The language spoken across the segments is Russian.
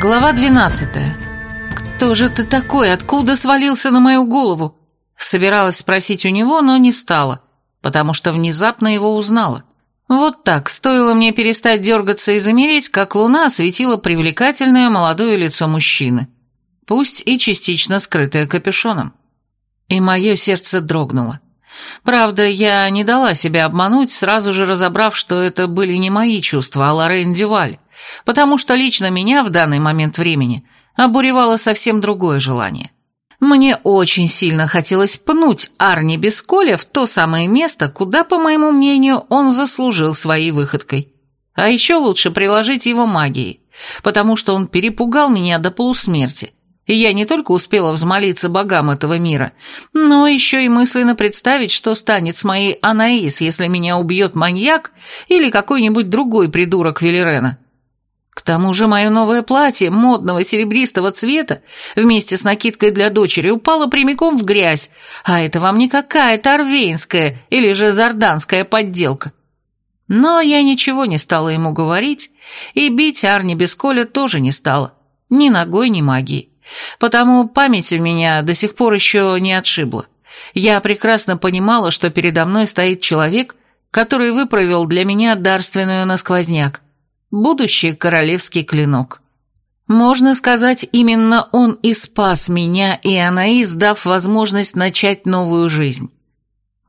Глава 12. «Кто же ты такой? Откуда свалился на мою голову?» Собиралась спросить у него, но не стала, потому что внезапно его узнала. Вот так, стоило мне перестать дергаться и замереть, как луна осветила привлекательное молодое лицо мужчины, пусть и частично скрытое капюшоном. И мое сердце дрогнуло. Правда, я не дала себя обмануть, сразу же разобрав, что это были не мои чувства, а Лоррейн Дюваль, потому что лично меня в данный момент времени обуревало совсем другое желание. Мне очень сильно хотелось пнуть Арни Бесколя в то самое место, куда, по моему мнению, он заслужил своей выходкой. А еще лучше приложить его магией, потому что он перепугал меня до полусмерти, и я не только успела взмолиться богам этого мира, но еще и мысленно представить, что станет с моей Анаис, если меня убьет маньяк или какой-нибудь другой придурок Велерена. К тому же мое новое платье модного серебристого цвета вместе с накидкой для дочери упало прямиком в грязь, а это вам не какая-то арвейнская или же зарданская подделка. Но я ничего не стала ему говорить, и бить Арни без Коля тоже не стала, ни ногой, ни магией. Потому память у меня до сих пор еще не отшибла. Я прекрасно понимала, что передо мной стоит человек, который выправил для меня дарственную насквозняк, будущий королевский клинок. Можно сказать, именно он и спас меня и Анаис, дав возможность начать новую жизнь.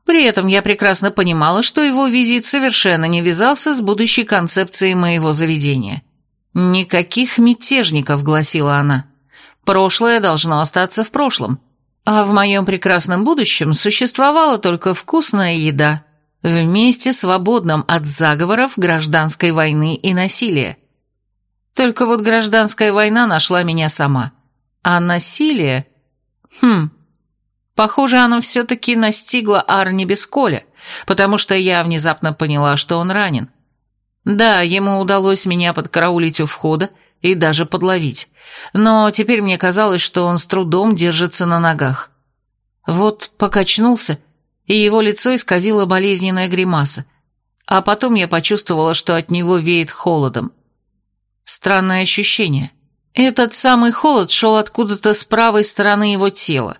При этом я прекрасно понимала, что его визит совершенно не вязался с будущей концепцией моего заведения. «Никаких мятежников», — гласила она. Прошлое должно остаться в прошлом. А в моем прекрасном будущем существовала только вкусная еда, в месте свободном от заговоров, гражданской войны и насилия. Только вот гражданская война нашла меня сама. А насилие... Хм... Похоже, оно все-таки настигло Арни Бесколя, потому что я внезапно поняла, что он ранен. Да, ему удалось меня подкараулить у входа и даже подловить, но теперь мне казалось, что он с трудом держится на ногах. Вот покачнулся, и его лицо исказило болезненная гримаса, а потом я почувствовала, что от него веет холодом. Странное ощущение. Этот самый холод шел откуда-то с правой стороны его тела,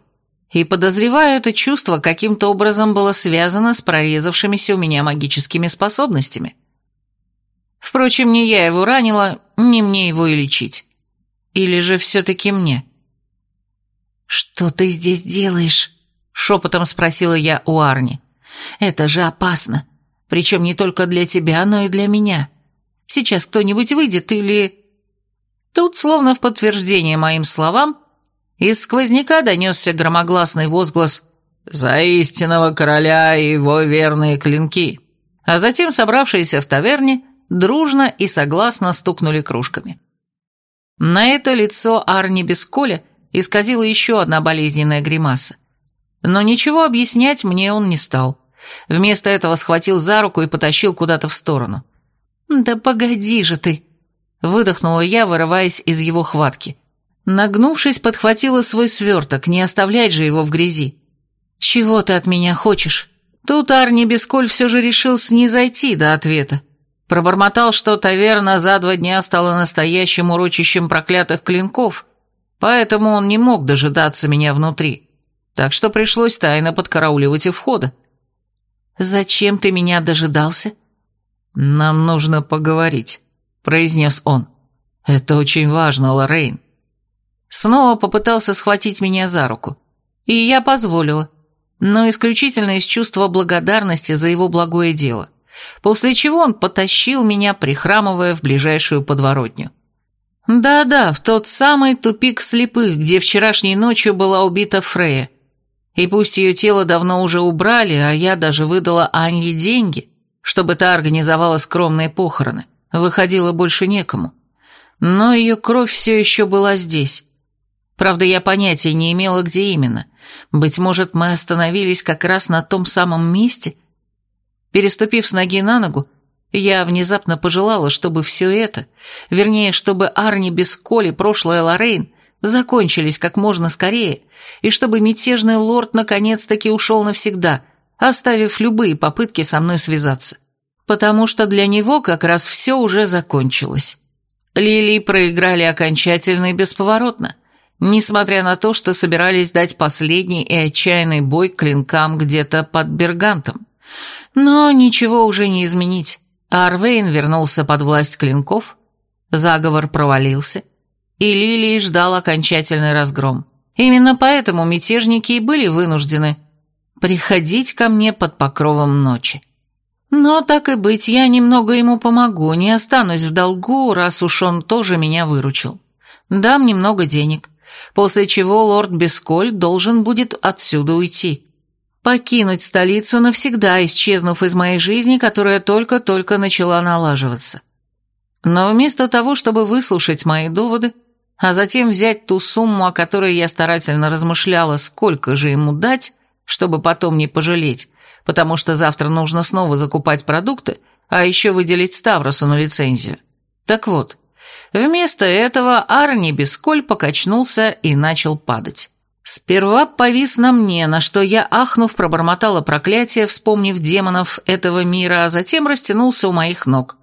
и, подозреваю, это чувство каким-то образом было связано с прорезавшимися у меня магическими способностями. Впрочем, не я его ранила, не мне его и лечить. Или же все-таки мне? «Что ты здесь делаешь?» — шепотом спросила я у Арни. «Это же опасно. Причем не только для тебя, но и для меня. Сейчас кто-нибудь выйдет или...» Тут, словно в подтверждение моим словам, из сквозняка донесся громогласный возглас «За истинного короля и его верные клинки!» А затем собравшиеся в таверне дружно и согласно стукнули кружками. На это лицо Арни Бесколя исказила еще одна болезненная гримаса. Но ничего объяснять мне он не стал. Вместо этого схватил за руку и потащил куда-то в сторону. «Да погоди же ты!» — выдохнула я, вырываясь из его хватки. Нагнувшись, подхватила свой сверток, не оставлять же его в грязи. «Чего ты от меня хочешь?» Тут Арни Бесколь все же решил снизойти до ответа. Пробормотал, что таверна за два дня стала настоящим урочищем проклятых клинков, поэтому он не мог дожидаться меня внутри. Так что пришлось тайно подкарауливать у входа. «Зачем ты меня дожидался?» «Нам нужно поговорить», — произнес он. «Это очень важно, Лоррейн». Снова попытался схватить меня за руку. И я позволила, но исключительно из чувства благодарности за его благое дело после чего он потащил меня, прихрамывая в ближайшую подворотню. Да-да, в тот самый тупик слепых, где вчерашней ночью была убита Фрея. И пусть ее тело давно уже убрали, а я даже выдала Анье деньги, чтобы та организовала скромные похороны, выходило больше некому. Но ее кровь все еще была здесь. Правда, я понятия не имела, где именно. Быть может, мы остановились как раз на том самом месте – Переступив с ноги на ногу, я внезапно пожелала, чтобы все это, вернее, чтобы Арни без Коли, прошлое Лоррейн, закончились как можно скорее, и чтобы мятежный лорд наконец-таки ушел навсегда, оставив любые попытки со мной связаться. Потому что для него как раз все уже закончилось. Лилии проиграли окончательно и бесповоротно, несмотря на то, что собирались дать последний и отчаянный бой клинкам где-то под Бергантом. Но ничего уже не изменить. Арвейн вернулся под власть клинков, заговор провалился, и Лилии ждал окончательный разгром. Именно поэтому мятежники и были вынуждены приходить ко мне под покровом ночи. Но так и быть, я немного ему помогу, не останусь в долгу, раз уж он тоже меня выручил. Дам немного денег, после чего лорд Бесколь должен будет отсюда уйти. Покинуть столицу навсегда, исчезнув из моей жизни, которая только-только начала налаживаться. Но вместо того, чтобы выслушать мои доводы, а затем взять ту сумму, о которой я старательно размышляла, сколько же ему дать, чтобы потом не пожалеть, потому что завтра нужно снова закупать продукты, а еще выделить Ставросу на лицензию. Так вот, вместо этого Арни Бесколь покачнулся и начал падать. Сперва повис на мне, на что я, ахнув, пробормотала проклятие, вспомнив демонов этого мира, а затем растянулся у моих ног.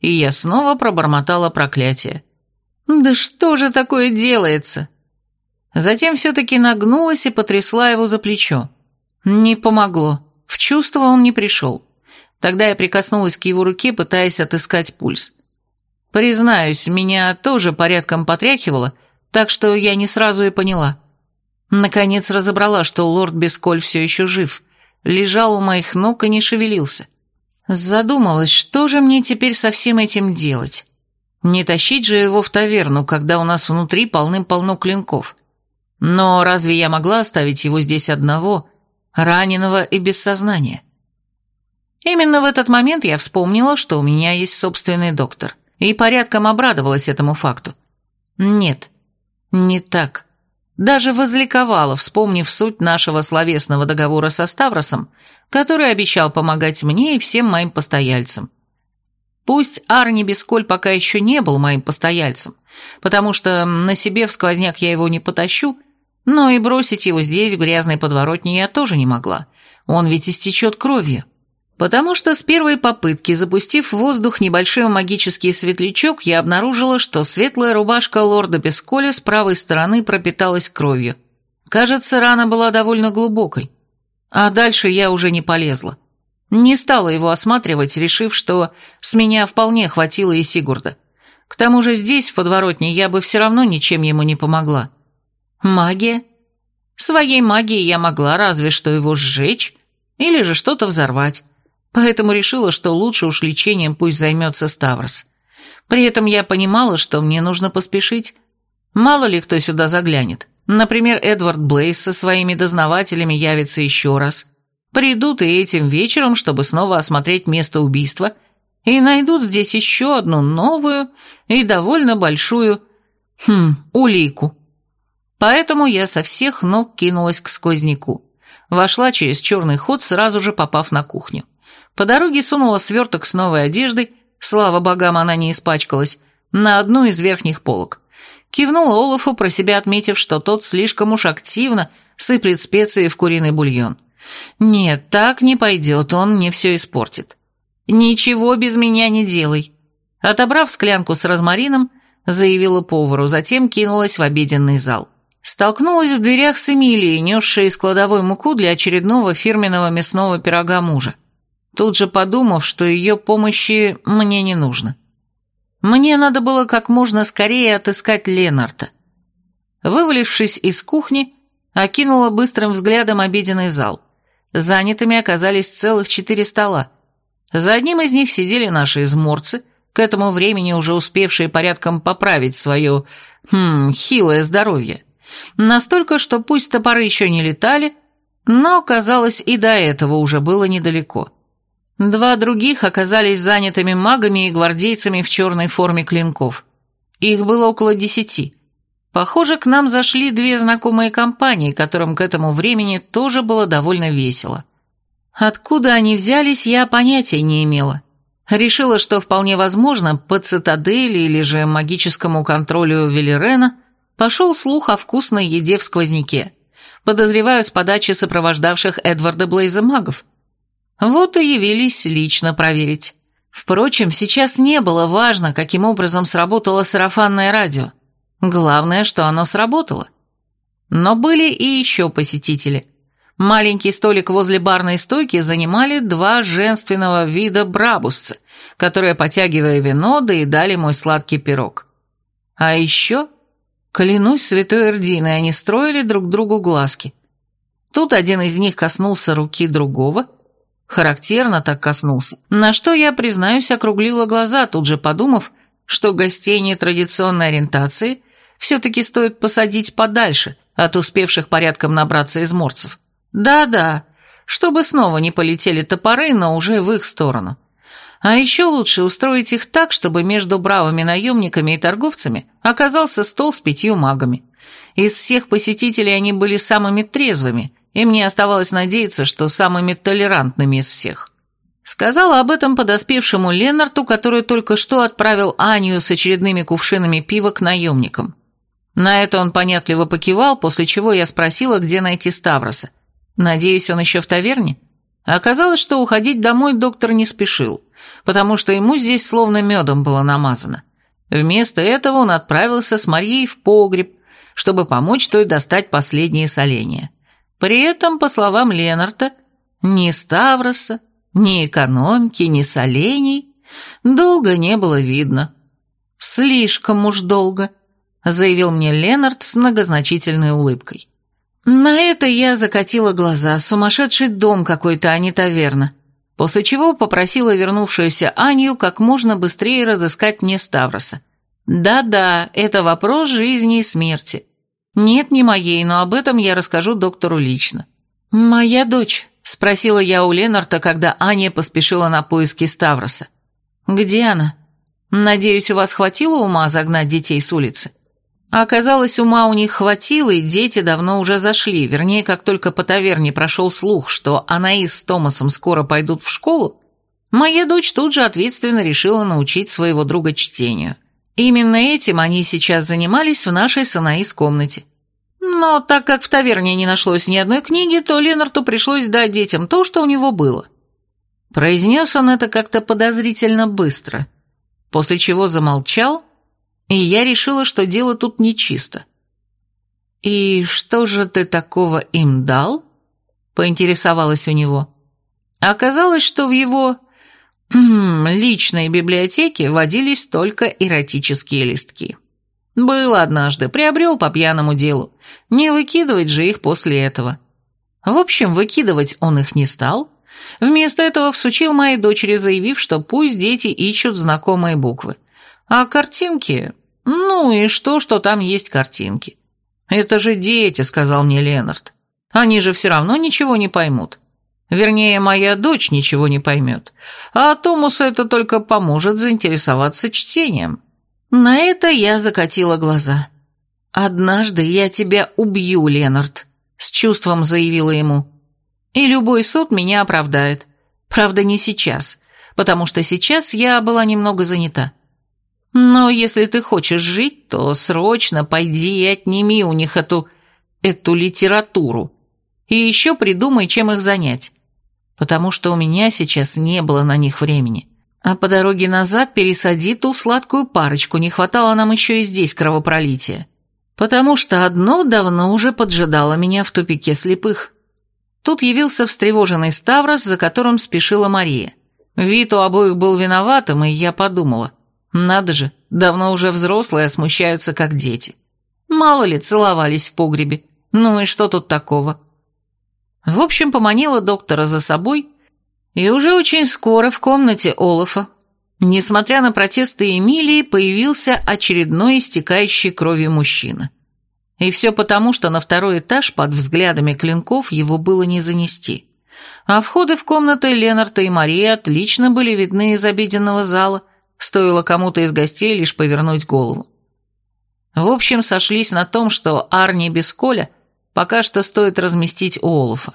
И я снова пробормотала проклятие. «Да что же такое делается?» Затем все-таки нагнулась и потрясла его за плечо. Не помогло. В чувство он не пришел. Тогда я прикоснулась к его руке, пытаясь отыскать пульс. Признаюсь, меня тоже порядком потряхивало, так что я не сразу и поняла. Наконец разобрала, что лорд Бесколь все еще жив, лежал у моих ног и не шевелился. Задумалась, что же мне теперь со всем этим делать? Не тащить же его в таверну, когда у нас внутри полным-полно клинков. Но разве я могла оставить его здесь одного, раненого и без сознания. Именно в этот момент я вспомнила, что у меня есть собственный доктор, и порядком обрадовалась этому факту. Нет, не так. Даже возликовала, вспомнив суть нашего словесного договора со Ставросом, который обещал помогать мне и всем моим постояльцам. Пусть Арни Бесколь пока еще не был моим постояльцем, потому что на себе в сквозняк я его не потащу, но и бросить его здесь, в грязной подворотне, я тоже не могла. Он ведь истечет кровью. Потому что с первой попытки, запустив в воздух небольшой магический светлячок, я обнаружила, что светлая рубашка лорда Бесколя с правой стороны пропиталась кровью. Кажется, рана была довольно глубокой. А дальше я уже не полезла. Не стала его осматривать, решив, что с меня вполне хватило и Сигурда. К тому же здесь, в подворотне, я бы все равно ничем ему не помогла. Магия? Своей магией я могла разве что его сжечь или же что-то взорвать, поэтому решила, что лучше уж лечением пусть займется Ставрос. При этом я понимала, что мне нужно поспешить. Мало ли кто сюда заглянет. Например, Эдвард Блейс со своими дознавателями явится еще раз. Придут и этим вечером, чтобы снова осмотреть место убийства, и найдут здесь еще одну новую и довольно большую, хм, улику. Поэтому я со всех ног кинулась к сквозняку. Вошла через черный ход, сразу же попав на кухню. По дороге сунула сверток с новой одеждой, слава богам, она не испачкалась, на одну из верхних полок. Кивнула Олафу, про себя отметив, что тот слишком уж активно сыплет специи в куриный бульон. Нет, так не пойдет, он мне все испортит. Ничего без меня не делай. Отобрав склянку с розмарином, заявила повару, затем кинулась в обеденный зал столкнулась в дверях с Эмилией, несшей из кладовой муку для очередного фирменного мясного пирога мужа, тут же подумав, что ее помощи мне не нужно. Мне надо было как можно скорее отыскать Ленарта. Вывалившись из кухни, окинула быстрым взглядом обеденный зал. Занятыми оказались целых четыре стола. За одним из них сидели наши изморцы, к этому времени уже успевшие порядком поправить свое, хм, хилое здоровье. Настолько, что пусть топоры еще не летали, но, казалось, и до этого уже было недалеко. Два других оказались занятыми магами и гвардейцами в черной форме клинков. Их было около десяти. Похоже, к нам зашли две знакомые компании, которым к этому времени тоже было довольно весело. Откуда они взялись, я понятия не имела. Решила, что вполне возможно, по цитадели или же магическому контролю Велерена пошел слух о вкусной еде в сквозняке. Подозреваю с подачи сопровождавших Эдварда Блейза магов. Вот и явились лично проверить. Впрочем, сейчас не было важно, каким образом сработало сарафанное радио. Главное, что оно сработало. Но были и еще посетители. Маленький столик возле барной стойки занимали два женственного вида брабусца, которые, потягивая вино, доедали мой сладкий пирог. А еще, клянусь святой Эрдиной, они строили друг другу глазки. Тут один из них коснулся руки другого, характерно так коснулся, на что я, признаюсь, округлила глаза, тут же подумав, что гостей нетрадиционной ориентации все-таки стоит посадить подальше от успевших порядком набраться изморцев. Да-да, чтобы снова не полетели топоры, но уже в их сторону. А еще лучше устроить их так, чтобы между бравыми наемниками и торговцами оказался стол с пятью магами. Из всех посетителей они были самыми трезвыми, и мне оставалось надеяться, что самыми толерантными из всех. Сказала об этом подоспевшему Ленарту, который только что отправил Анию с очередными кувшинами пива к наемникам. На это он понятливо покивал, после чего я спросила, где найти Ставроса. Надеюсь, он еще в таверне? Оказалось, что уходить домой доктор не спешил, потому что ему здесь словно медом было намазано. Вместо этого он отправился с Марьей в погреб, чтобы помочь той достать последние соления. При этом, по словам Ленарта, ни Ставроса, ни экономки, ни солений долго не было видно. Слишком уж долго заявил мне Ленард с многозначительной улыбкой. На это я закатила глаза, сумасшедший дом какой-то, а не таверна, после чего попросила вернувшуюся Аню как можно быстрее разыскать мне Ставроса. Да-да, это вопрос жизни и смерти. Нет, не моей, но об этом я расскажу доктору лично. «Моя дочь?» – спросила я у Ленарта, когда Аня поспешила на поиски Ставроса. «Где она? Надеюсь, у вас хватило ума загнать детей с улицы?» А оказалось, ума у них хватило, и дети давно уже зашли, вернее, как только по таверне прошел слух, что Анаис с Томасом скоро пойдут в школу, моя дочь тут же ответственно решила научить своего друга чтению. Именно этим они сейчас занимались в нашей с Анаис комнате. Но так как в таверне не нашлось ни одной книги, то Ленарту пришлось дать детям то, что у него было. Произнес он это как-то подозрительно быстро, после чего замолчал и я решила, что дело тут нечисто. «И что же ты такого им дал?» — поинтересовалась у него. Оказалось, что в его личной библиотеке водились только эротические листки. Был однажды, приобрел по пьяному делу. Не выкидывать же их после этого. В общем, выкидывать он их не стал. Вместо этого всучил моей дочери, заявив, что пусть дети ищут знакомые буквы. А картинки... Ну и что, что там есть картинки? Это же дети, сказал мне Ленард. Они же все равно ничего не поймут. Вернее, моя дочь ничего не поймет. А Томусу это только поможет заинтересоваться чтением. На это я закатила глаза. «Однажды я тебя убью, Ленард», — с чувством заявила ему. «И любой суд меня оправдает. Правда, не сейчас, потому что сейчас я была немного занята. Но если ты хочешь жить, то срочно пойди и отними у них эту... эту литературу. И еще придумай, чем их занять. Потому что у меня сейчас не было на них времени. А по дороге назад пересади ту сладкую парочку, не хватало нам еще и здесь кровопролития. Потому что одно давно уже поджидало меня в тупике слепых. Тут явился встревоженный Ставрос, за которым спешила Мария. Вид у обоих был виноватым, и я подумала, надо же, давно уже взрослые, а смущаются как дети. Мало ли, целовались в погребе. Ну и что тут такого? В общем, поманила доктора за собой, и уже очень скоро в комнате Олафа, несмотря на протесты Эмилии, появился очередной истекающий кровью мужчина. И все потому, что на второй этаж под взглядами клинков его было не занести. А входы в комнаты Ленарта и Марии отлично были видны из обеденного зала – Стоило кому-то из гостей лишь повернуть голову. В общем, сошлись на том, что Арни без Коля пока что стоит разместить у Олафа.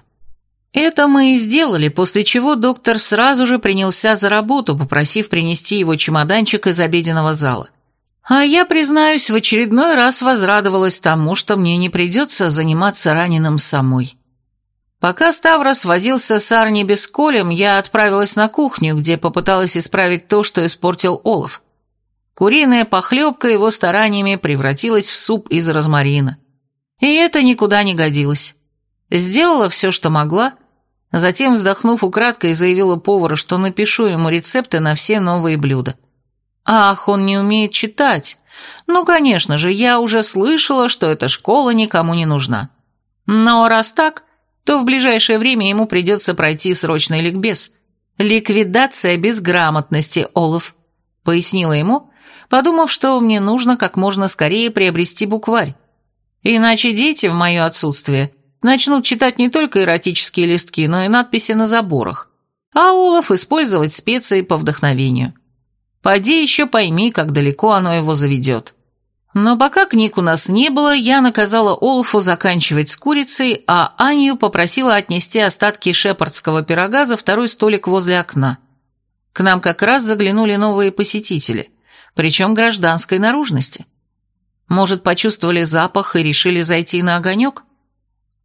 Это мы и сделали, после чего доктор сразу же принялся за работу, попросив принести его чемоданчик из обеденного зала. А я, признаюсь, в очередной раз возрадовалась тому, что мне не придется заниматься раненым самой. Пока Ставрос возился с Арни без колем, я отправилась на кухню, где попыталась исправить то, что испортил Олаф. Куриная похлебка его стараниями превратилась в суп из розмарина. И это никуда не годилось. Сделала все, что могла, затем, вздохнув украдкой, заявила повару, что напишу ему рецепты на все новые блюда. Ах, он не умеет читать. Ну, конечно же, я уже слышала, что эта школа никому не нужна. Но раз так, то в ближайшее время ему придется пройти срочный ликбез. «Ликвидация безграмотности, Олаф», — пояснила ему, подумав, что мне нужно как можно скорее приобрести букварь. Иначе дети в мое отсутствие начнут читать не только эротические листки, но и надписи на заборах, а Олаф использовать специи по вдохновению. Поди еще пойми, как далеко оно его заведет. Но пока книг у нас не было, я наказала Олафу заканчивать с курицей, а Анью попросила отнести остатки шепардского пирога за второй столик возле окна. К нам как раз заглянули новые посетители, причем гражданской наружности. Может, почувствовали запах и решили зайти на огонек?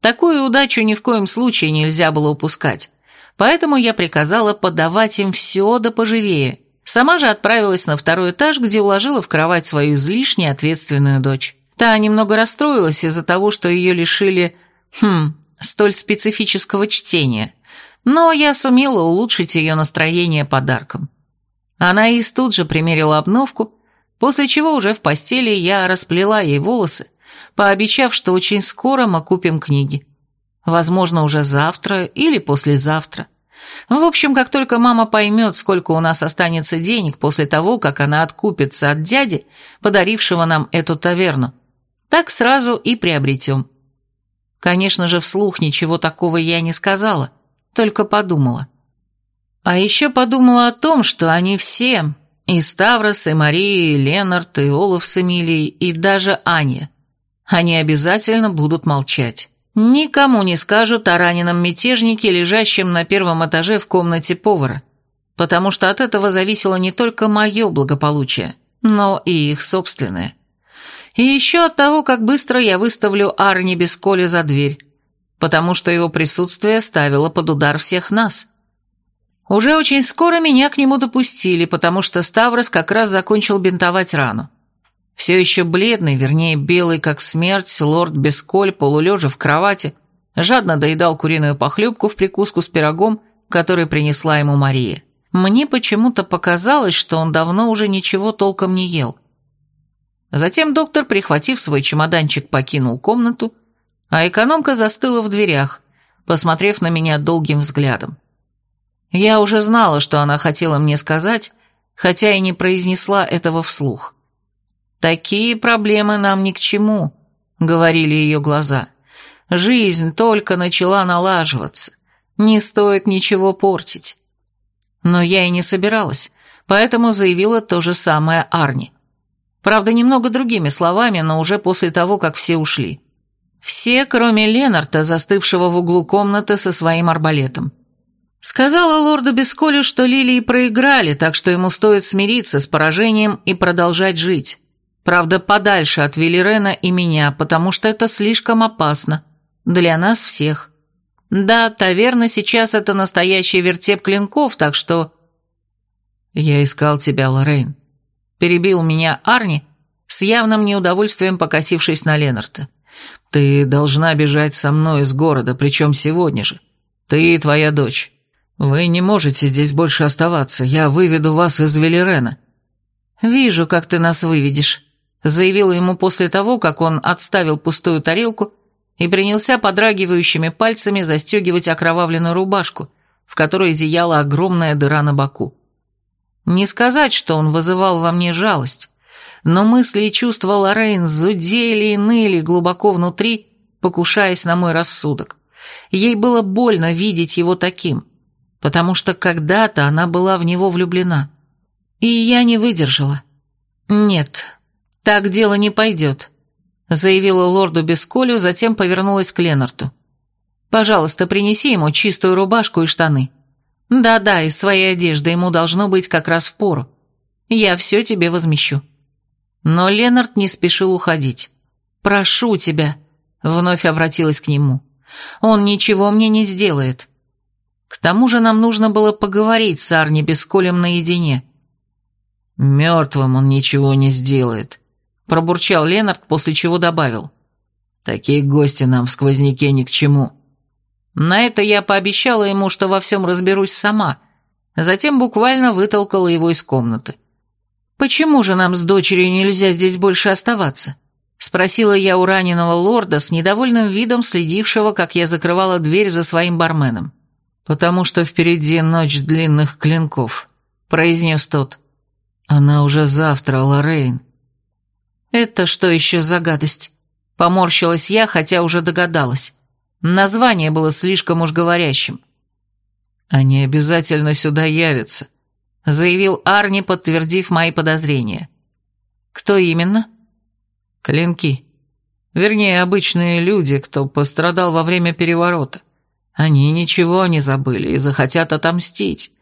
Такую удачу ни в коем случае нельзя было упускать, поэтому я приказала подавать им все да поживее – Сама же отправилась на второй этаж, где уложила в кровать свою излишне ответственную дочь. Та немного расстроилась из-за того, что ее лишили, хм, столь специфического чтения. Но я сумела улучшить ее настроение подарком. Анаис тут же примерила обновку, после чего уже в постели я расплела ей волосы, пообещав, что очень скоро мы купим книги. Возможно, уже завтра или послезавтра. В общем, как только мама поймет, сколько у нас останется денег после того, как она откупится от дяди, подарившего нам эту таверну, так сразу и приобретем. Конечно же, вслух ничего такого я не сказала, только подумала. А еще подумала о том, что они все, и Ставрос, и Мария, и Ленард, и Олаф с Эмилией, и даже Аня, они обязательно будут молчать. Никому не скажут о раненом мятежнике, лежащем на первом этаже в комнате повара, потому что от этого зависело не только мое благополучие, но и их собственное. И еще от того, как быстро я выставлю Арни без за дверь, потому что его присутствие ставило под удар всех нас. Уже очень скоро меня к нему допустили, потому что Ставрос как раз закончил бинтовать рану. Все еще бледный, вернее, белый как смерть, лорд Бесколь, полулежа в кровати, жадно доедал куриную похлебку в прикуску с пирогом, который принесла ему Мария. Мне почему-то показалось, что он давно уже ничего толком не ел. Затем доктор, прихватив свой чемоданчик, покинул комнату, а экономка застыла в дверях, посмотрев на меня долгим взглядом. Я уже знала, что она хотела мне сказать, хотя и не произнесла этого вслух. «Такие проблемы нам ни к чему», — говорили ее глаза. «Жизнь только начала налаживаться. Не стоит ничего портить». Но я и не собиралась, поэтому заявила то же самое Арни. Правда, немного другими словами, но уже после того, как все ушли. Все, кроме Ленарта, застывшего в углу комнаты со своим арбалетом. Сказала лорду Бесколю, что Лилии проиграли, так что ему стоит смириться с поражением и продолжать жить. Правда, подальше от Велирена и меня, потому что это слишком опасно. Для нас всех. Да, таверна сейчас это настоящий вертеп клинков, так что... Я искал тебя, Лоррейн. Перебил меня Арни, с явным неудовольствием покосившись на Ленарта. Ты должна бежать со мной из города, причем сегодня же. Ты и твоя дочь. Вы не можете здесь больше оставаться, я выведу вас из Велирена. Вижу, как ты нас выведешь заявила ему после того, как он отставил пустую тарелку и принялся подрагивающими пальцами застегивать окровавленную рубашку, в которой зияла огромная дыра на боку. Не сказать, что он вызывал во мне жалость, но мысли и чувства Лоррейн зудели и ныли глубоко внутри, покушаясь на мой рассудок. Ей было больно видеть его таким, потому что когда-то она была в него влюблена. И я не выдержала. Нет, «Так дело не пойдет», — заявила лорду Бесколю, затем повернулась к Ленарту. «Пожалуйста, принеси ему чистую рубашку и штаны. Да-да, из своей одежды ему должно быть как раз в пору. Я все тебе возмещу». Но Ленард не спешил уходить. «Прошу тебя», — вновь обратилась к нему, Он ничего мне не сделает. К тому же нам нужно было поговорить с Арни Бесколем наедине. «Мертвым он ничего не сделает», — пробурчал Ленард, после чего добавил. «Такие гости нам в сквозняке ни к чему». На это я пообещала ему, что во всем разберусь сама, затем буквально вытолкала его из комнаты. «Почему же нам с дочерью нельзя здесь больше оставаться?» — спросила я у раненого лорда с недовольным видом следившего, как я закрывала дверь за своим барменом. «Потому что впереди ночь длинных клинков», — произнес тот. «Она уже завтра, Лоррейн». «Это что еще за гадость?» Поморщилась я, хотя уже догадалась. Название было слишком уж говорящим. «Они обязательно сюда явятся», — заявил Арни, подтвердив мои подозрения. «Кто именно?» «Клинки. Вернее, обычные люди, кто пострадал во время переворота. Они ничего не забыли и захотят отомстить.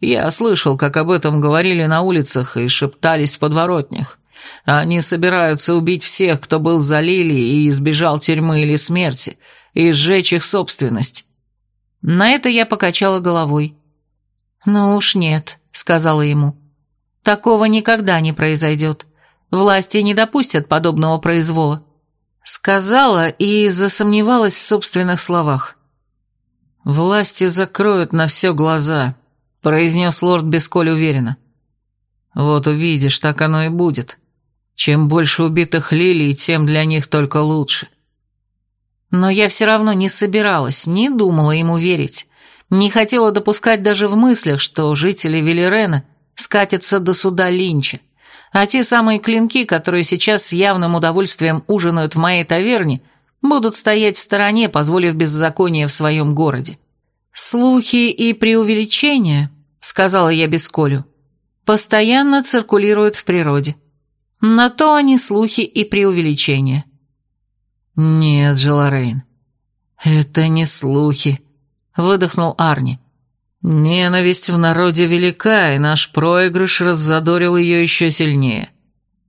Я слышал, как об этом говорили на улицах и шептались в подворотнях. Они собираются убить всех, кто был за Лили и избежал тюрьмы или смерти, и сжечь их собственность. На это я покачала головой. «Ну уж нет», — сказала ему. «Такого никогда не произойдет. Власти не допустят подобного произвола». Сказала и засомневалась в собственных словах. «Власти закроют на все глаза», — произнес лорд Бесколь уверенно. «Вот увидишь, так оно и будет. Чем больше убитых лилий, тем для них только лучше». Но я все равно не собиралась, не думала ему верить. Не хотела допускать даже в мыслях, что жители Велерена скатятся до суда Линча. А те самые клинки, которые сейчас с явным удовольствием ужинают в моей таверне, будут стоять в стороне, позволив беззаконие в своем городе. «Слухи и преувеличения», — сказала я Бесколю, — «постоянно циркулируют в природе. На то они слухи и преувеличения». «Нет, Желарейн, это не слухи», — выдохнул Арни. «Ненависть в народе велика, и наш проигрыш раззадорил ее еще сильнее.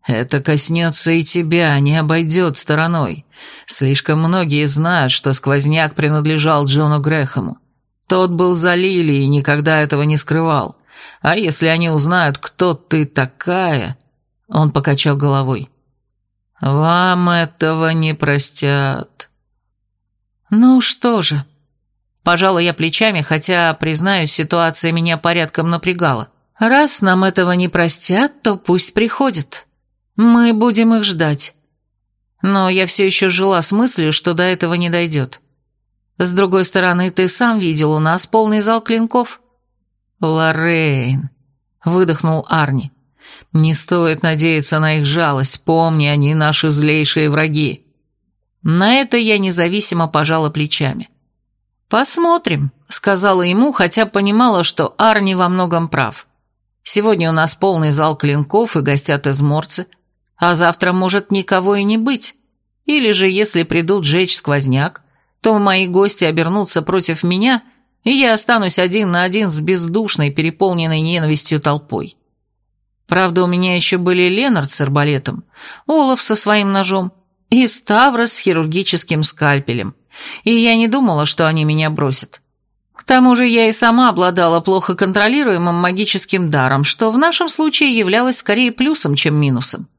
Это коснется и тебя, не обойдет стороной. Слишком многие знают, что сквозняк принадлежал Джону Грэхэму. Тот был за Лили и никогда этого не скрывал. А если они узнают, кто ты такая...» Он покачал головой. Вам этого не простят. Ну что же. Пожала я плечами, хотя, признаюсь, ситуация меня порядком напрягала. Раз нам этого не простят, то пусть приходят. Мы будем их ждать. Но я все еще жила с мыслью, что до этого не дойдет. С другой стороны, ты сам видел, у нас полный зал клинков. Лоррейн, выдохнул Арни. Не стоит надеяться на их жалость, помни, они наши злейшие враги. На это я независимо пожала плечами. «Посмотрим», — сказала ему, хотя понимала, что Арни во многом прав. «Сегодня у нас полный зал клинков и гостят изморцы, а завтра может никого и не быть. Или же, если придут жечь сквозняк, то мои гости обернутся против меня, и я останусь один на один с бездушной, переполненной ненавистью толпой». Правда, у меня еще были Ленард с арбалетом, Олаф со своим ножом и Ставрос с хирургическим скальпелем, и я не думала, что они меня бросят. К тому же я и сама обладала плохо контролируемым магическим даром, что в нашем случае являлось скорее плюсом, чем минусом.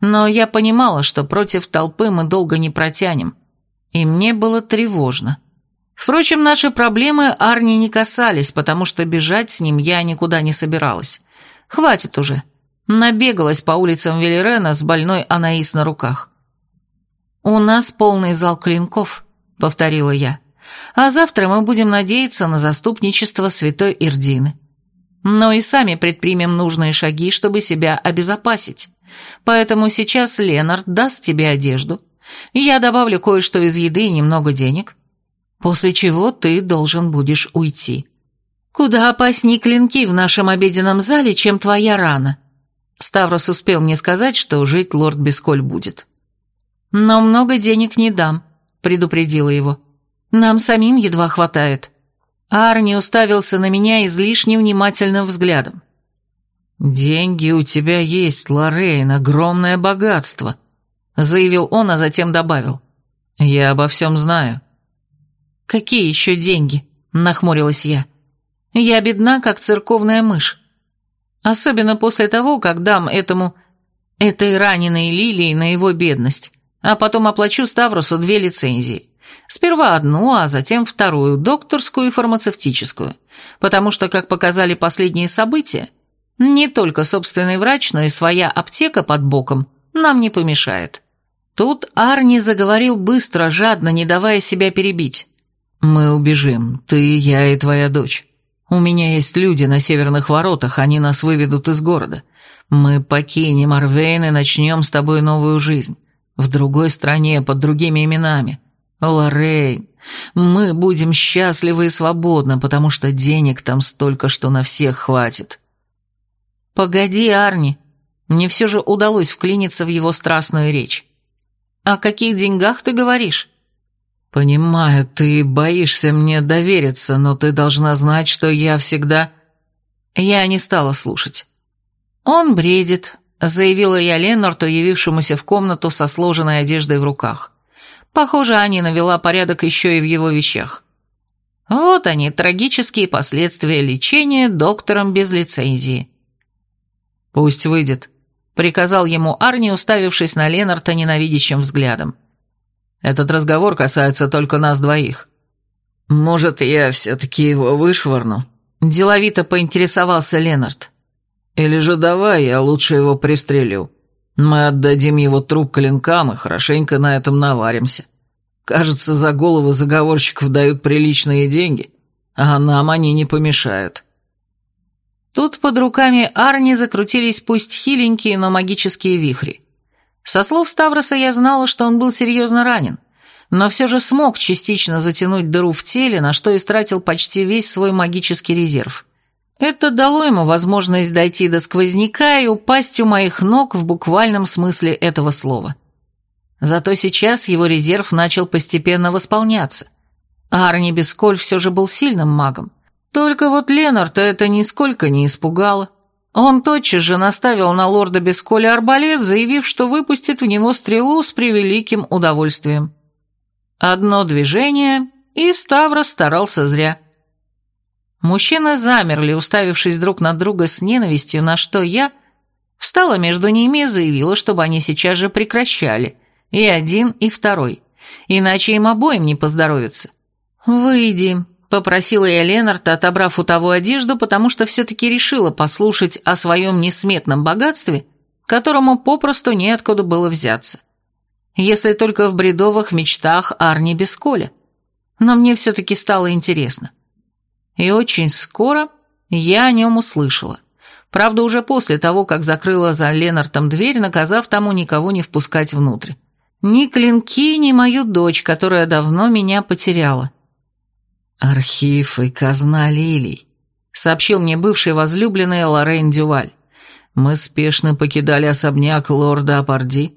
Но я понимала, что против толпы мы долго не протянем, и мне было тревожно. Впрочем, наши проблемы Арни не касались, потому что бежать с ним я никуда не собиралась. Хватит уже. Набегалась по улицам Велерена с больной Анаис на руках. «У нас полный зал клинков», — повторила я. «А завтра мы будем надеяться на заступничество святой Ирдины. Но и сами предпримем нужные шаги, чтобы себя обезопасить. Поэтому сейчас Ленард даст тебе одежду. Я добавлю кое-что из еды и немного денег. После чего ты должен будешь уйти». «Куда опаснее клинки в нашем обеденном зале, чем твоя рана?» Ставрос успел мне сказать, что жить лорд Бесколь будет. «Но много денег не дам», — предупредила его. «Нам самим едва хватает». Арни уставился на меня излишне внимательным взглядом. «Деньги у тебя есть, Лоррейн, огромное богатство», — заявил он, а затем добавил. «Я обо всем знаю». «Какие еще деньги?» – нахмурилась я. «Я бедна, как церковная мышь. Особенно после того, как дам этому... этой раненой лилии на его бедность, а потом оплачу Ставросу две лицензии. Сперва одну, а затем вторую, докторскую и фармацевтическую. Потому что, как показали последние события, не только собственный врач, но и своя аптека под боком нам не помешает. Тут Арни заговорил быстро, жадно, не давая себя перебить. «Мы убежим, ты, я и твоя дочь. У меня есть люди на северных воротах, они нас выведут из города. Мы покинем Арвейн и начнем с тобой новую жизнь. В другой стране, под другими именами. Лоррейн, мы будем счастливы и свободны, потому что денег там столько, что на всех хватит». «Погоди, Арни». Мне все же удалось вклиниться в его страстную речь. «О каких деньгах ты говоришь?» «Понимаю, ты боишься мне довериться, но ты должна знать, что я всегда...» Я не стала слушать. «Он бредит», — заявила я Леннарту, явившемуся в комнату со сложенной одеждой в руках. Похоже, Ани навела порядок еще и в его вещах. Вот они, трагические последствия лечения доктором без лицензии. «Пусть выйдет», — приказал ему Арни, уставившись на Ленарта ненавидящим взглядом. «Этот разговор касается только нас двоих». «Может, я все-таки его вышвырну?» — деловито поинтересовался Ленард. «Или же давай, я лучше его пристрелю. Мы отдадим его труп клинкам и хорошенько на этом наваримся. Кажется, за головы заговорщиков дают приличные деньги, а нам они не помешают». Тут под руками Арни закрутились пусть хиленькие, но магические вихри. Со слов Ставроса я знала, что он был серьезно ранен, но все же смог частично затянуть дыру в теле, на что истратил почти весь свой магический резерв. Это дало ему возможность дойти до сквозняка и упасть у моих ног в буквальном смысле этого слова. Зато сейчас его резерв начал постепенно восполняться. Арни Бесколь все же был сильным магом, только вот Ленарта это нисколько не испугало. Он тотчас же наставил на лорда Бесколя арбалет, заявив, что выпустит в него стрелу с превеликим удовольствием. Одно движение, и Ставрос старался зря. Мужчины замерли, уставившись друг на друга с ненавистью, на что я встала между ними и заявила, чтобы они сейчас же прекращали, и один, и второй, иначе им обоим не поздоровится. «Выйди», Попросила я Ленарта, отобрав у того одежду, потому что все-таки решила послушать о своем несметном богатстве, которому попросту неоткуда было взяться. Если только в бредовых мечтах Арни без Коля. Но мне все-таки стало интересно. И очень скоро я о нем услышала. Правда, уже после того, как закрыла за Ленартом дверь, наказав тому никого не впускать внутрь. Ни клинки, ни мою дочь, которая давно меня потеряла. «Архив и казна лилий», — сообщил мне бывший возлюбленный Лоррейн Дюваль. «Мы спешно покидали особняк лорда Апарди,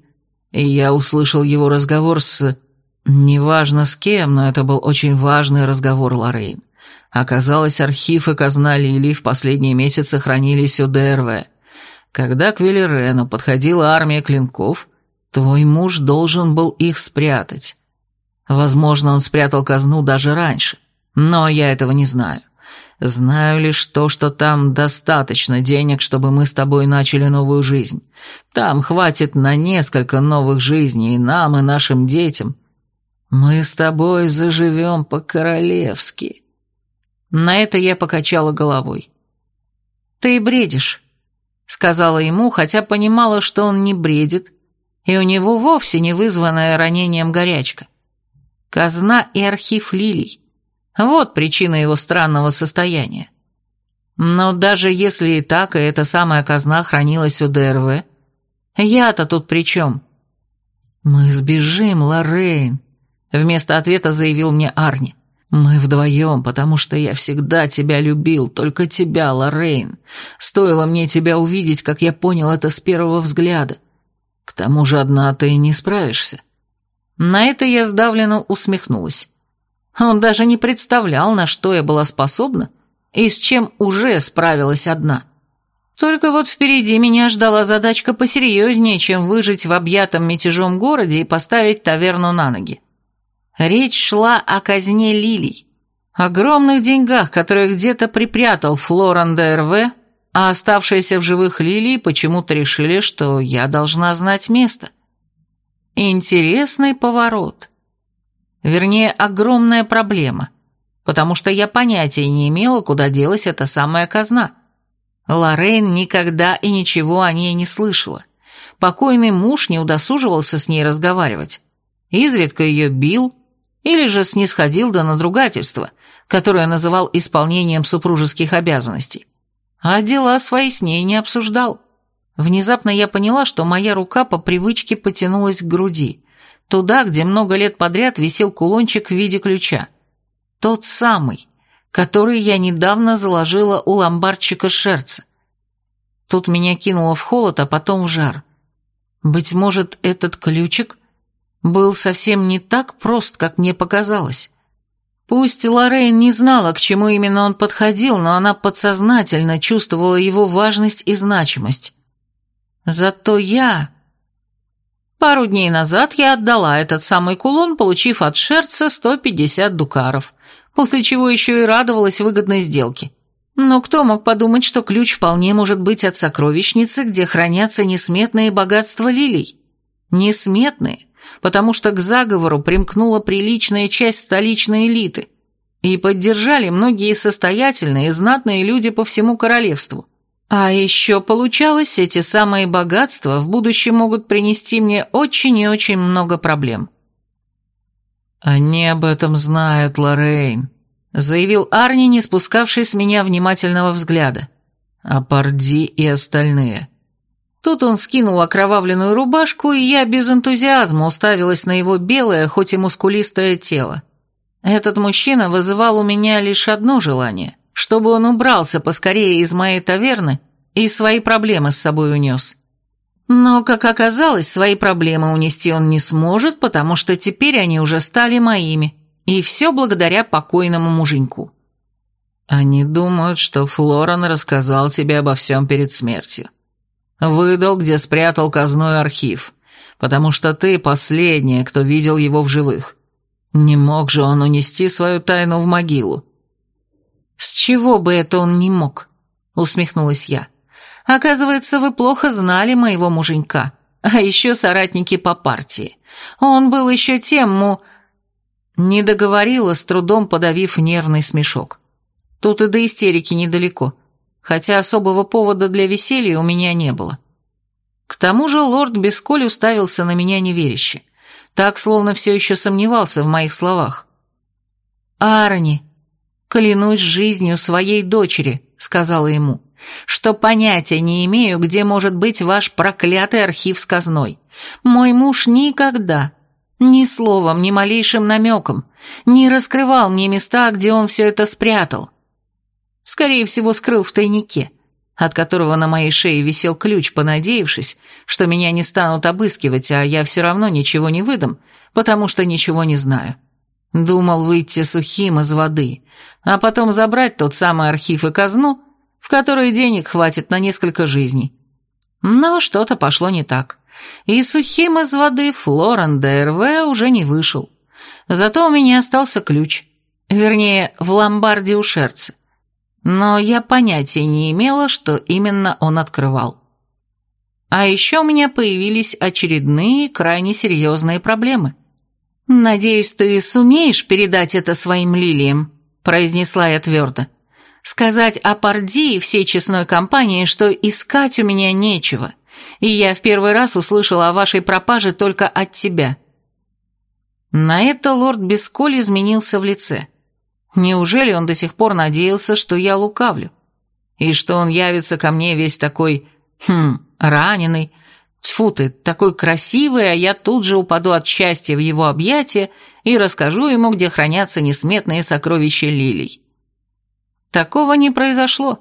и я услышал его разговор с... Неважно с кем, но это был очень важный разговор, Лоррейн. Оказалось, архив и казна Лилий в последние месяцы хранились у ДРВ. Когда к Велерену подходила армия клинков, твой муж должен был их спрятать. Возможно, он спрятал казну даже раньше. Но я этого не знаю. Знаю лишь то, что там достаточно денег, чтобы мы с тобой начали новую жизнь. Там хватит на несколько новых жизней и нам, и нашим детям. Мы с тобой заживем по-королевски». На это я покачала головой. «Ты бредишь», — сказала ему, хотя понимала, что он не бредит, и у него вовсе не вызванная ранением горячка. Казна и архив лилий. Вот причина его странного состояния. Но даже если и так, и эта самая казна хранилась у ДРВ, я-то тут при чем? «Мы сбежим, Лоррейн», — вместо ответа заявил мне Арни. «Мы вдвоем, потому что я всегда тебя любил, только тебя, Лоррейн. Стоило мне тебя увидеть, как я понял это с первого взгляда. К тому же одна ты не справишься». На это я сдавленно усмехнулась. Он даже не представлял, на что я была способна и с чем уже справилась одна. Только вот впереди меня ждала задачка посерьезнее, чем выжить в объятом мятежом городе и поставить таверну на ноги. Речь шла о казне лилий, огромных деньгах, которые где-то припрятал Флоран ДРВ, а оставшиеся в живых лилии почему-то решили, что я должна знать место. Интересный поворот. Вернее, огромная проблема, потому что я понятия не имела, куда делась эта самая казна. Лоррейн никогда и ничего о ней не слышала. Покойный муж не удосуживался с ней разговаривать. Изредка ее бил или же снисходил до надругательства, которое называл исполнением супружеских обязанностей. А дела свои с ней не обсуждал. Внезапно я поняла, что моя рука по привычке потянулась к груди, туда, где много лет подряд висел кулончик в виде ключа. Тот самый, который я недавно заложила у ломбардчика Шерца. Тут меня кинуло в холод, а потом в жар. Быть может, этот ключик был совсем не так прост, как мне показалось. Пусть Лоррейн не знала, к чему именно он подходил, но она подсознательно чувствовала его важность и значимость. Зато я... Пару дней назад я отдала этот самый кулон, получив от Шерца 150 дукаров, после чего еще и радовалась выгодной сделке. Но кто мог подумать, что ключ вполне может быть от сокровищницы, где хранятся несметные богатства лилий? Несметные, потому что к заговору примкнула приличная часть столичной элиты, и поддержали многие состоятельные и знатные люди по всему королевству. А еще получалось, эти самые богатства в будущем могут принести мне очень и очень много проблем. «Они об этом знают, Лоррейн», — заявил Арни, не спускавший с меня внимательного взгляда. «А Парди и остальные». Тут он скинул окровавленную рубашку, и я без энтузиазма уставилась на его белое, хоть и мускулистое тело. Этот мужчина вызывал у меня лишь одно желание, чтобы он убрался поскорее из моей таверны и свои проблемы с собой унес. Но, как оказалось, свои проблемы унести он не сможет, потому что теперь они уже стали моими, и все благодаря покойному муженьку. Они думают, что Флоран рассказал тебе обо всем перед смертью. Выдал, где спрятал казной архив, потому что ты последняя, кто видел его в живых. Не мог же он унести свою тайну в могилу. «С чего бы это он не мог?» — усмехнулась я. «Оказывается, вы плохо знали моего муженька, а еще соратники по партии. Он был еще тем му...» Не договорила, с трудом подавив нервный смешок. Тут и до истерики недалеко хотя особого повода для веселья у меня не было. К тому же лорд Бесколь уставился на меня неверяще, так, словно все еще сомневался в моих словах. «Арни, клянусь жизнью своей дочери», — сказала ему, «что понятия не имею, где может быть ваш проклятый архив с казной. Мой муж никогда, ни словом, ни малейшим намеком, не раскрывал мне места, где он все это спрятал. Скорее всего, скрыл в тайнике, от которого на моей шее висел ключ, понадеявшись, что меня не станут обыскивать, а я все равно ничего не выдам, потому что ничего не знаю. Думал выйти сухим из воды, а потом забрать тот самый архив и казну, в которой денег хватит на несколько жизней. Но что-то пошло не так. И сухим из воды Флорен ДРВ уже не вышел. Зато у меня остался ключ. Вернее, в ломбарде у Шерца но я понятия не имела, что именно он открывал. А еще у меня появились очередные крайне серьезные проблемы. «Надеюсь, ты сумеешь передать это своим лилиям», – произнесла я твердо. «Сказать о Парди и всей честной компании, что искать у меня нечего, и я в первый раз услышала о вашей пропаже только от тебя». На это лорд Бесколь изменился в лице – Неужели он до сих пор надеялся, что я лукавлю? И что он явится ко мне весь такой, хм, раненый, тьфу ты, такой красивый, а я тут же упаду от счастья в его объятия и расскажу ему, где хранятся несметные сокровища лилий. Такого не произошло.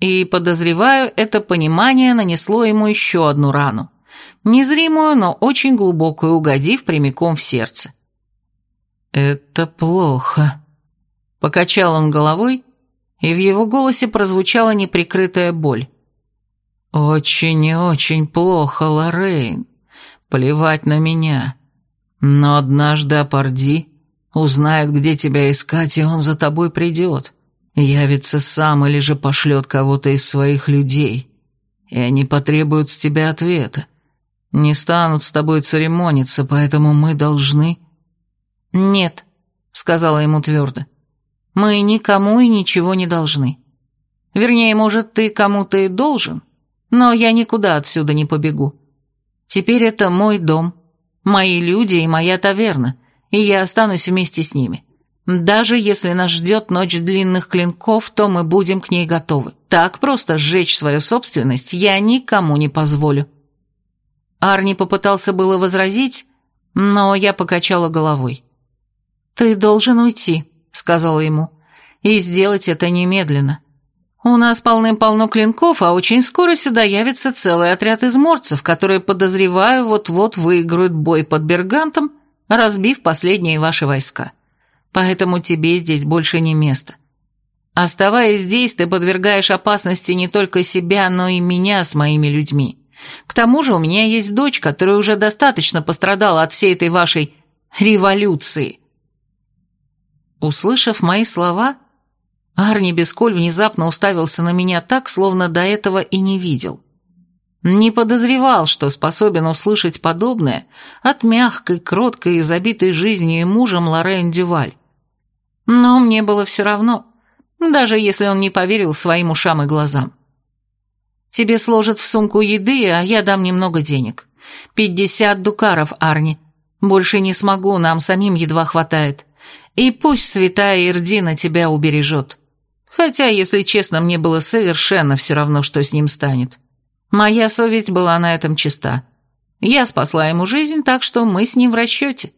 И, подозреваю, это понимание нанесло ему еще одну рану. Незримую, но очень глубокую, угодив прямиком в сердце. «Это плохо», Покачал он головой, и в его голосе прозвучала неприкрытая боль. «Очень и очень плохо, Лоррейн. Плевать на меня. Но однажды Апарди узнает, где тебя искать, и он за тобой придет. Явится сам или же пошлет кого-то из своих людей, и они потребуют с тебя ответа. Не станут с тобой церемониться, поэтому мы должны...» «Нет», — сказала ему твердо, — «мы никому и ничего не должны. Вернее, может, ты кому-то и должен, но я никуда отсюда не побегу. Теперь это мой дом, мои люди и моя таверна, и я останусь вместе с ними. Даже если нас ждет ночь длинных клинков, то мы будем к ней готовы. Так просто сжечь свою собственность я никому не позволю». Арни попытался было возразить, но я покачала головой. «Ты должен уйти», — сказала ему, — «и сделать это немедленно. У нас полным-полно клинков, а очень скоро сюда явится целый отряд изморцев, которые, подозреваю, вот-вот выиграют бой под Бергантом, разбив последние ваши войска. Поэтому тебе здесь больше не место. Оставаясь здесь, ты подвергаешь опасности не только себя, но и меня с моими людьми. К тому же у меня есть дочь, которая уже достаточно пострадала от всей этой вашей революции». Услышав мои слова, Арни Бесколь внезапно уставился на меня так, словно до этого и не видел. Не подозревал, что способен услышать подобное от мягкой, кроткой и забитой жизнью и мужем Лорен Дюваль. Но мне было все равно, даже если он не поверил своим ушам и глазам. Тебе сложат в сумку еды, а я дам немного денег. Пятьдесят дукаров, Арни. Больше не смогу, нам самим едва хватает. И пусть святая Ирдина тебя убережет. Хотя, если честно, мне было совершенно все равно, что с ним станет. Моя совесть была на этом чиста. Я спасла ему жизнь, так что мы с ним в расчете.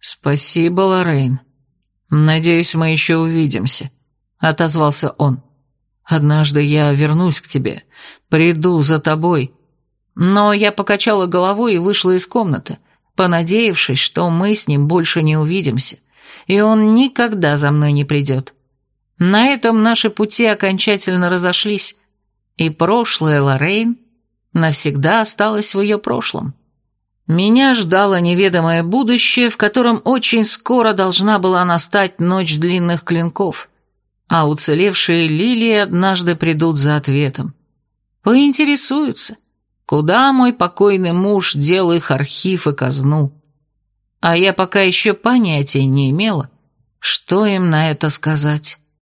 «Спасибо, Лоррейн. Надеюсь, мы еще увидимся», — отозвался он. «Однажды я вернусь к тебе, приду за тобой». Но я покачала головой и вышла из комнаты, понадеявшись, что мы с ним больше не увидимся, и он никогда за мной не придет. На этом наши пути окончательно разошлись, и прошлое Лоррейн навсегда осталось в ее прошлом. Меня ждало неведомое будущее, в котором очень скоро должна была настать ночь длинных клинков, а уцелевшие лилии однажды придут за ответом. Поинтересуются, куда мой покойный муж дел их архив и казну. А я пока еще понятия не имела, что им на это сказать.